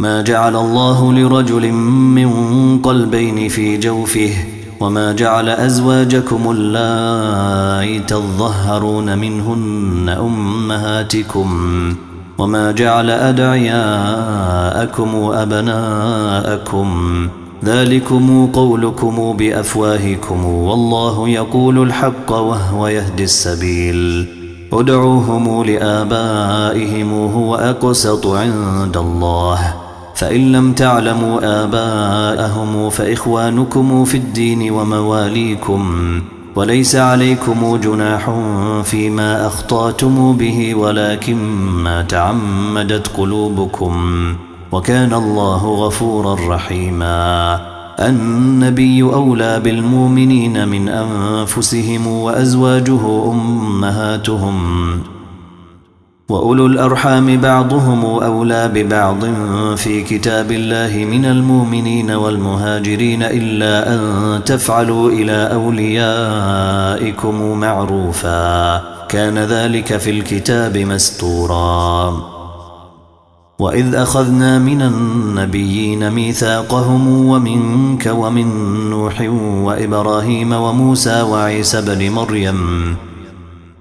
ما جعل الله لرجل من قلبين في جوفه وما جعل أزواجكم اللائي تظهرون منهن أمهاتكم وما جعل أدعياءكم أبناءكم ذلكم قولكم بأفواهكم والله يقول الحق وهو يهدي السبيل ادعوهم لآبائهم هو أقسط عند الله فإن لم تعلموا آباءهم فإخوانكم في الدين ومواليكم وليس عليكم جناح فيما أخطأتم به ولكن ما تعمدت قلوبكم وكان الله غفورا رحيما النبي أولى بالمؤمنين من أنفسهم وأزواجه أمهاتهم وأولو الأرحام بعضهم أولى ببعض في كتاب الله من المؤمنين والمهاجرين إلا أن تفعلوا إلى أوليائكم معروفا. كان ذلك في الكتاب مستورا. وإذ أخذنا من النبيين ميثاقهم ومنك ومن نوح وإبراهيم وموسى وعيسى بن مريم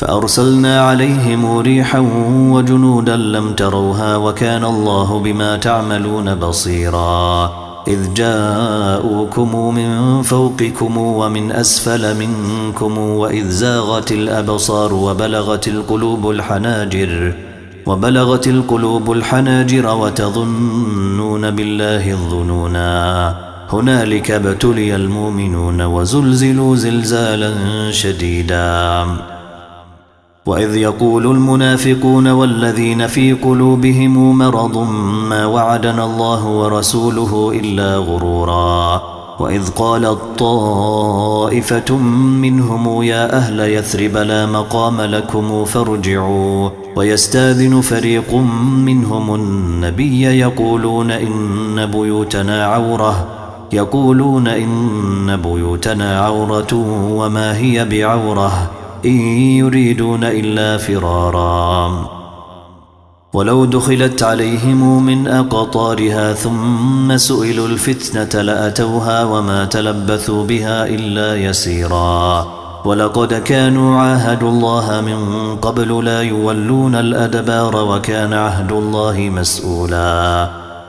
فأرسلنا عليهم ريحا وجنودا لم تروها وكان الله بما تعملون بصيرا. إذ جاءوكم من فوقكم ومن أسفل منكم وإذ زاغت الأبصار وبلغت القلوب الحناجر وبلغت القلوب الحناجر وتظنون بالله الظنونا. هنالك ابتلي المؤمنون وزلزلوا زلزالا شديدا. وإذ يقول المنافقون والذين في قلوبهم مرض ما وعدنا الله ورسوله إلا غرورا. وإذ قالت طائفة منهم يا أهل يثرب لا مقام لكم فارجعوا. ويستاذن فريق منهم النبي يقولون إن بيوتنا عورة. يقولون إن بيوتنا عورة وما هي بعورة. إن يريدون إلا فرارا. ولو دخلت عليهم من أقطارها ثم سئلوا الفتنة لأتوها وما تلبثوا بها إلا يسيرا. ولقد كانوا عاهدوا الله من قبل لا يولون الأدبار وكان عهد الله مسؤولا.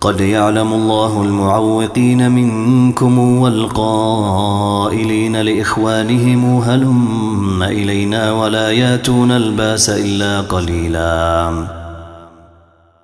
قد يعلم الله المعوقين منكم والقائلين لإخوانهم هلم إلينا ولا يأتون الباس إلا قليلاً.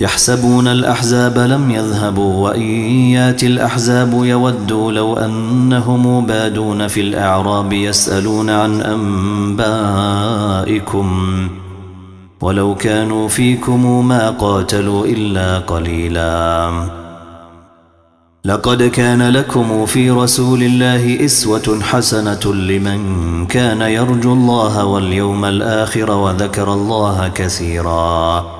يحسبون الأحزاب لم يذهبوا وإن يات الأحزاب يودوا لو أنهم بادون في الأعراب يسألون عن أنبائكم ولو كانوا فيكم ما قاتلوا إلا قليلاً. لقد كان لكم في رسول الله إسوة حسنة لمن كان يرجو الله واليوم الآخر وذكر الله كثيرا.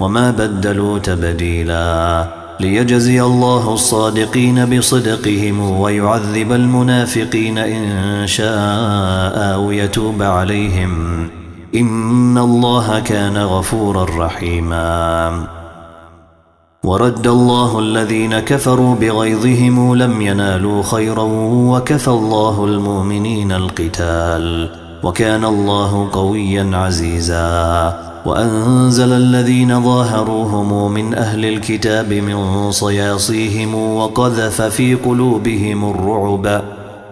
وما بدلوا تبديلا ليجزي الله الصادقين بصدقهم ويعذب المنافقين إن شاء أو يتوب عليهم إن الله كان غفورا رحيما ورد الله الذين كفروا بغيظهم لم ينالوا خيرا وكفى الله المؤمنين القتال وكان الله قويا عزيزا وأنزل الذين ظاهروهم من أهل الكتاب من صياصيهم وقذف في قلوبهم الرعب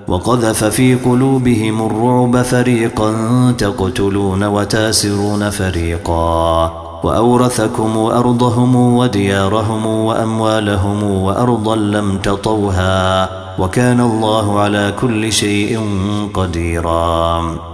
وقذف في قلوبهم الرعب فريقا تقتلون وتاسرون فريقا وأورثكم أرضهم وديارهم وأموالهم وأرضا لم تطوها وكان الله على كل شيء قديرا.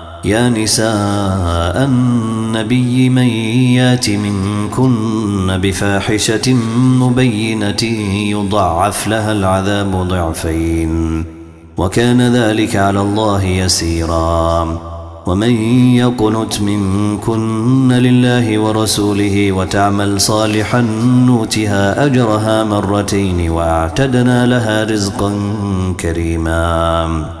يا نساء النبي من يات منكن بفاحشة مبينة يضعف لها العذاب ضعفين وكان ذلك على الله يسيراً. ومن يقنت منكن لله ورسوله وتعمل صالحا نوتها أجرها مرتين واعتدنا لها رزقا كريما.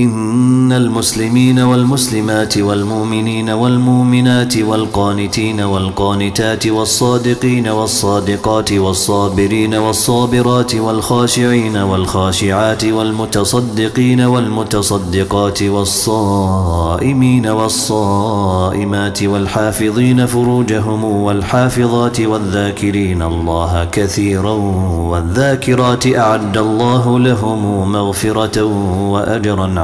إن المسلمين والمسلمات والمؤمنين والمؤمنات والقانتين والقانتات والصادقين والصادقات والصابرين والصابرات والخاشعين والخاشعات والمتصدقين والمتصدقات والصائمين والصائمات والحافظين فروجهم والحافظات والذاكرين الله كثيرا والذاكرات أعد الله لهم مغفرة وأجرا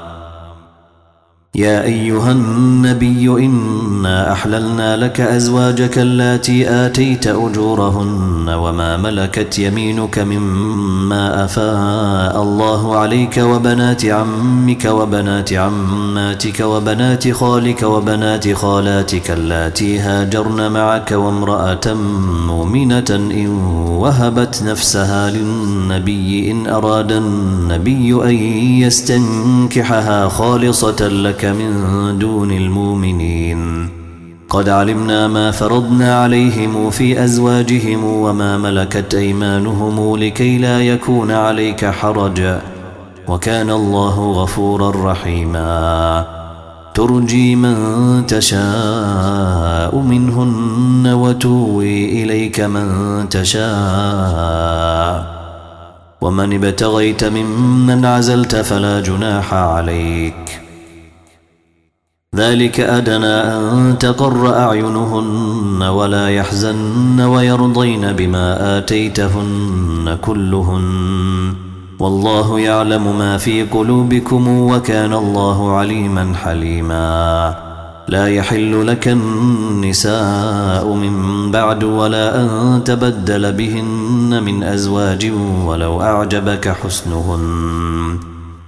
يا أيها النبي إنا أحللنا لك أزواجك التي آتيت أجورهن وما ملكت يمينك مما أفاء الله عليك وبنات عمك وبنات عماتك وبنات خالك وبنات خالاتك اللاتي هاجرن معك وامرأة مؤمنة إن وهبت نفسها للنبي إن أراد النبي أن يستنكحها خالصة لك لك من دون المؤمنين. قد علمنا ما فرضنا عليهم في أزواجهم وما ملكت أيمانهم لكي لا يكون عليك حرج. وكان الله غفورا رحيما. ترجي من تشاء منهن وتوي إليك من تشاء. ومن ابتغيت ممن عزلت فلا جناح عليك. ذلك أدنى أن تقر أعينهن ولا يحزن ويرضين بما آتيتهن كلهن. والله يعلم ما في قلوبكم وكان الله عليما حليما. لا يحل لك النساء من بعد ولا أن تبدل بهن من أزواج ولو أعجبك حسنهن.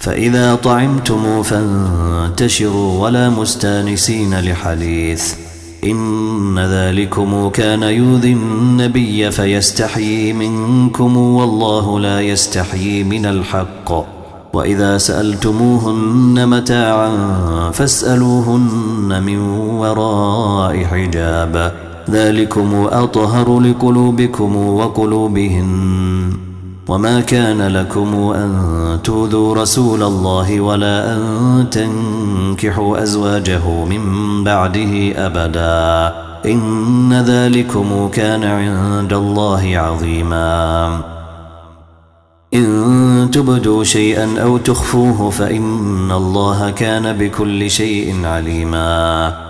فإذا طعمتم فانتشروا ولا مستانسين لحديث إن ذلكم كان يؤذي النبي فيستحيي منكم والله لا يستحيي من الحق وإذا سألتموهن متاعا فاسألوهن من وراء حجاب ذلكم أطهر لقلوبكم وقلوبهن وما كان لكم أن تؤذوا رسول الله ولا أن تنكحوا أزواجه من بعده أبدا إن ذلكم كان عند الله عظيما إن تبدوا شيئا أو تخفوه فإن الله كان بكل شيء عليما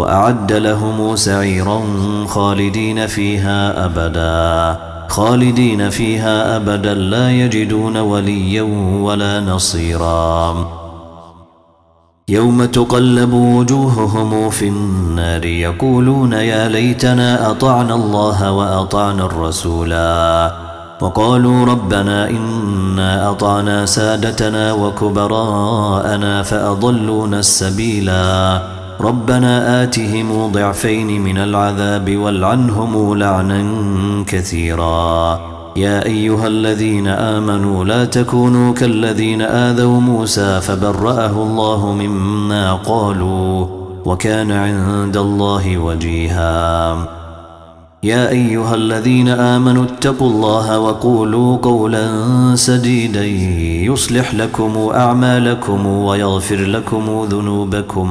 وأعد لهم سعيرا خالدين فيها أبدا. خالدين فيها أبدا لا يجدون وليا ولا نصيرا. يوم تقلب وجوههم في النار يقولون يا ليتنا أطعنا الله وأطعنا الرسولا. وقالوا ربنا إنا أطعنا سادتنا وكبراءنا فأضلونا السبيلا. ربنا آتهم ضعفين من العذاب والعنهم لعنا كثيرا. يا أيها الذين آمنوا لا تكونوا كالذين آذوا موسى فبرأه الله مما قالوا وكان عند الله وجيها. يا أيها الذين آمنوا اتقوا الله وقولوا قولا سديدا يصلح لكم أعمالكم ويغفر لكم ذنوبكم.